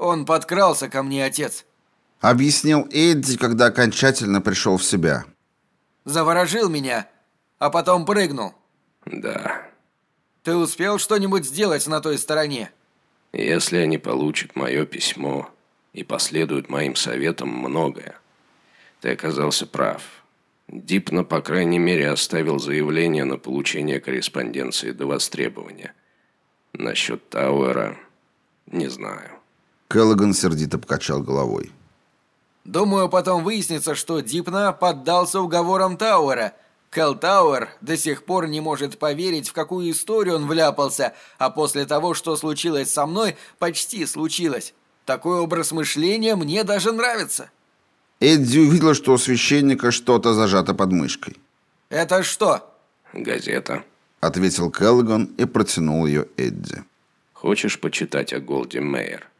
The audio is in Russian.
Он подкрался ко мне, отец. Объяснил Эдди, когда окончательно пришел в себя. Заворожил меня, а потом прыгнул. Да. Ты успел что-нибудь сделать на той стороне? Если они получат мое письмо и последуют моим советам многое. Ты оказался прав. Дипно, по крайней мере, оставил заявление на получение корреспонденции до востребования. Насчет Тауэра не знаю. Келлоган сердито покачал головой. Думаю, потом выяснится, что Дипна поддался уговорам Тауэра. Кэл Тауэр до сих пор не может поверить, в какую историю он вляпался, а после того, что случилось со мной, почти случилось. Такой образ мышления мне даже нравится. Эдди увидела, что у священника что-то зажато под мышкой. «Это что?» «Газета», — ответил Келлоган и протянул ее Эдди. «Хочешь почитать о Голди Мейер?»